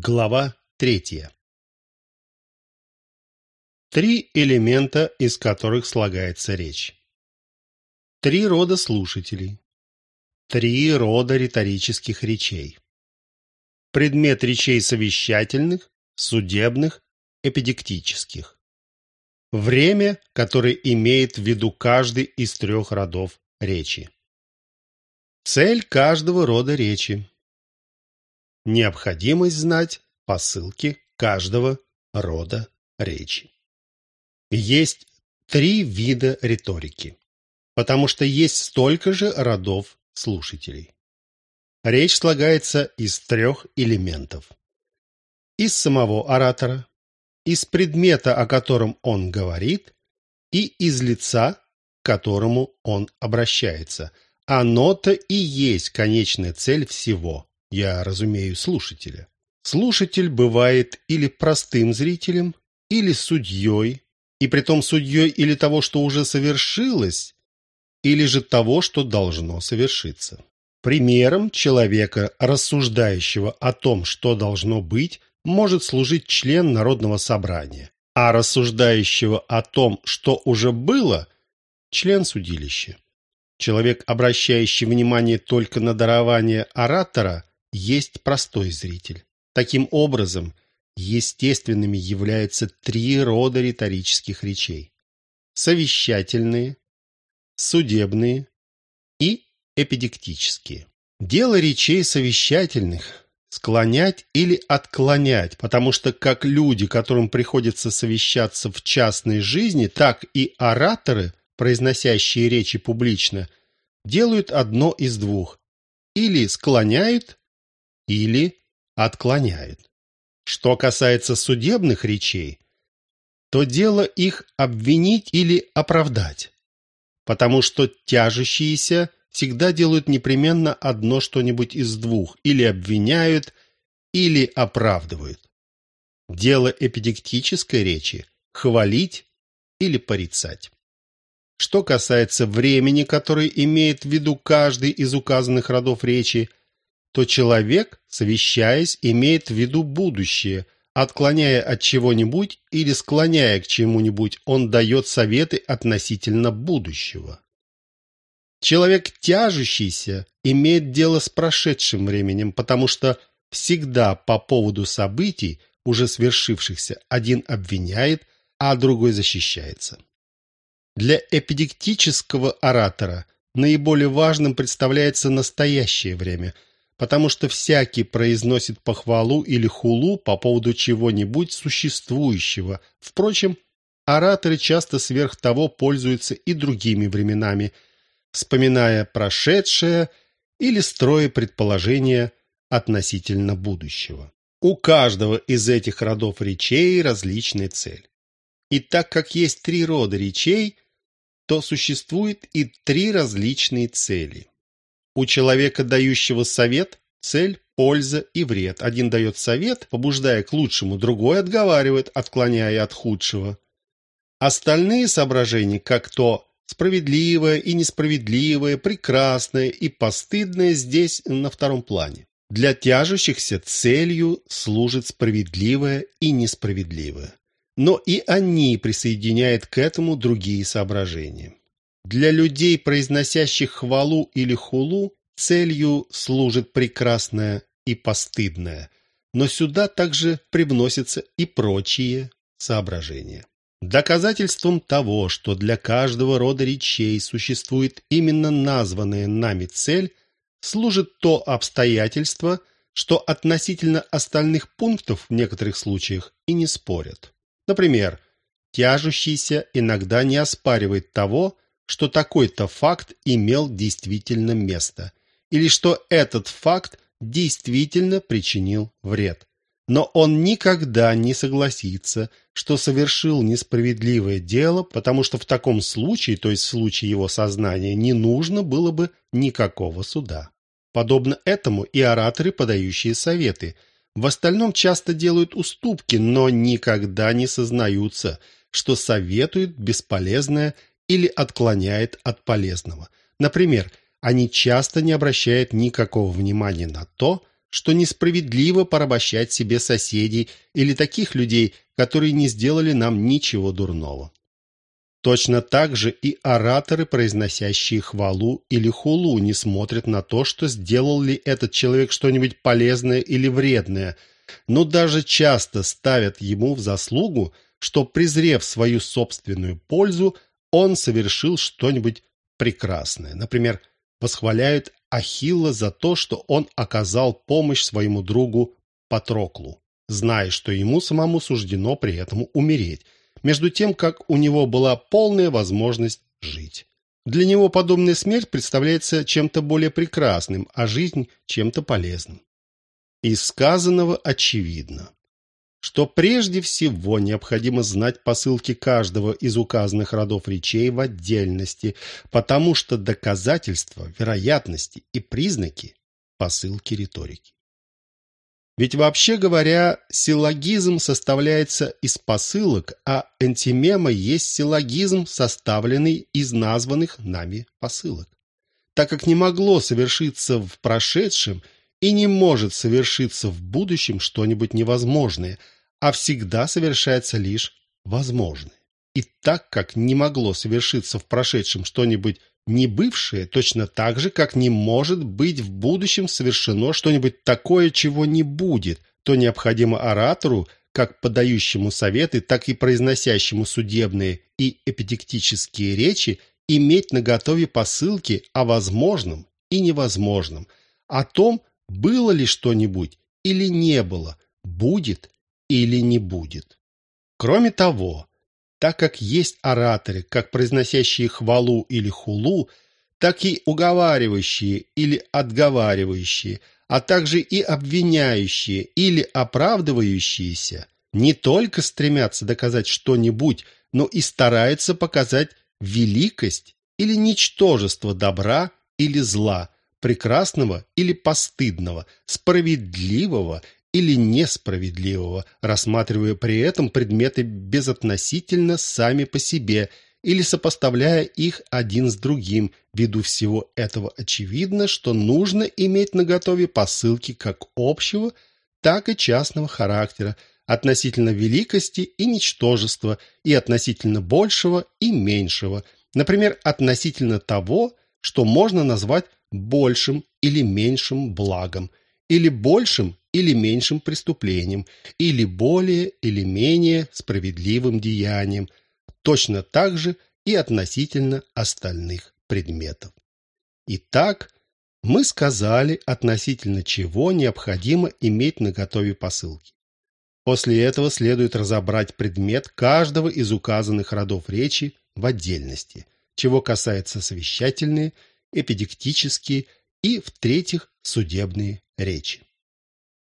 Глава третья. Три элемента, из которых слагается речь. Три рода слушателей. Три рода риторических речей. Предмет речей совещательных, судебных, эпидектических. Время, которое имеет в виду каждый из трех родов речи. Цель каждого рода речи необходимость знать посылки каждого рода речи. Есть три вида риторики, потому что есть столько же родов слушателей. Речь слагается из трех элементов. Из самого оратора, из предмета, о котором он говорит, и из лица, к которому он обращается. Оно-то и есть конечная цель всего я разумею слушателя. Слушатель бывает или простым зрителем, или судьей, и притом судьей или того, что уже совершилось, или же того, что должно совершиться. Примером человека, рассуждающего о том, что должно быть, может служить член Народного собрания, а рассуждающего о том, что уже было, член судилища. Человек, обращающий внимание только на дарование оратора, есть простой зритель. Таким образом, естественными являются три рода риторических речей. Совещательные, судебные и эпидектические. Дело речей совещательных – склонять или отклонять, потому что как люди, которым приходится совещаться в частной жизни, так и ораторы, произносящие речи публично, делают одно из двух – или склоняют, или отклоняет. Что касается судебных речей, то дело их обвинить или оправдать, потому что тяжущиеся всегда делают непременно одно что-нибудь из двух, или обвиняют, или оправдывают. Дело эпидектической речи – хвалить или порицать. Что касается времени, которое имеет в виду каждый из указанных родов речи, то человек, совещаясь, имеет в виду будущее, отклоняя от чего-нибудь или склоняя к чему-нибудь, он дает советы относительно будущего. Человек, тяжущийся, имеет дело с прошедшим временем, потому что всегда по поводу событий, уже свершившихся, один обвиняет, а другой защищается. Для эпидектического оратора наиболее важным представляется настоящее время – потому что всякий произносит похвалу или хулу по поводу чего-нибудь существующего. Впрочем, ораторы часто сверх того пользуются и другими временами, вспоминая прошедшее или строя предположения относительно будущего. У каждого из этих родов речей различная цель. И так как есть три рода речей, то существует и три различные цели. У человека, дающего совет, цель, польза и вред. Один дает совет, побуждая к лучшему, другой отговаривает, отклоняя от худшего. Остальные соображения, как то справедливое и несправедливое, прекрасное и постыдное, здесь на втором плане. Для тяжущихся целью служит справедливое и несправедливое. Но и они присоединяют к этому другие соображения. Для людей, произносящих хвалу или хулу, целью служит прекрасное и постыдное, но сюда также привносятся и прочие соображения. Доказательством того, что для каждого рода речей существует именно названная нами цель, служит то обстоятельство, что относительно остальных пунктов в некоторых случаях и не спорят. Например, тяжущийся иногда не оспаривает того, что такой-то факт имел действительно место, или что этот факт действительно причинил вред. Но он никогда не согласится, что совершил несправедливое дело, потому что в таком случае, то есть в случае его сознания, не нужно было бы никакого суда. Подобно этому и ораторы, подающие советы. В остальном часто делают уступки, но никогда не сознаются, что советуют бесполезное или отклоняет от полезного. Например, они часто не обращают никакого внимания на то, что несправедливо порабощать себе соседей или таких людей, которые не сделали нам ничего дурного. Точно так же и ораторы, произносящие хвалу или хулу, не смотрят на то, что сделал ли этот человек что-нибудь полезное или вредное, но даже часто ставят ему в заслугу, что, презрев свою собственную пользу, он совершил что-нибудь прекрасное. Например, восхваляют Ахилла за то, что он оказал помощь своему другу Патроклу, зная, что ему самому суждено при этом умереть, между тем, как у него была полная возможность жить. Для него подобная смерть представляется чем-то более прекрасным, а жизнь чем-то полезным. Из сказанного очевидно, что прежде всего необходимо знать посылки каждого из указанных родов речей в отдельности, потому что доказательства, вероятности и признаки – посылки риторики. Ведь вообще говоря, силлогизм составляется из посылок, а антимема есть силлогизм, составленный из названных нами посылок. Так как не могло совершиться в прошедшем и не может совершиться в будущем что-нибудь невозможное, а всегда совершается лишь возможное. И так как не могло совершиться в прошедшем что-нибудь не бывшее точно так же, как не может быть в будущем совершено что-нибудь такое, чего не будет, то необходимо оратору, как подающему советы, так и произносящему судебные и эпидектические речи, иметь наготове посылки о возможном и невозможном, о том, было ли что-нибудь или не было, будет или не будет. Кроме того, так как есть ораторы, как произносящие хвалу или хулу, так и уговаривающие или отговаривающие, а также и обвиняющие или оправдывающиеся, не только стремятся доказать что-нибудь, но и стараются показать великость или ничтожество добра или зла, прекрасного или постыдного, справедливого или несправедливого, рассматривая при этом предметы безотносительно сами по себе или сопоставляя их один с другим. Ввиду всего этого очевидно, что нужно иметь наготове посылки как общего, так и частного характера, относительно великости и ничтожества, и относительно большего и меньшего, например, относительно того, что можно назвать большим или меньшим благом, или большим или меньшим преступлением, или более или менее справедливым деянием, точно так же и относительно остальных предметов. Итак, мы сказали, относительно чего необходимо иметь на готове посылки. После этого следует разобрать предмет каждого из указанных родов речи в отдельности, чего касается совещательные, эпидектические и, в-третьих, судебные речи.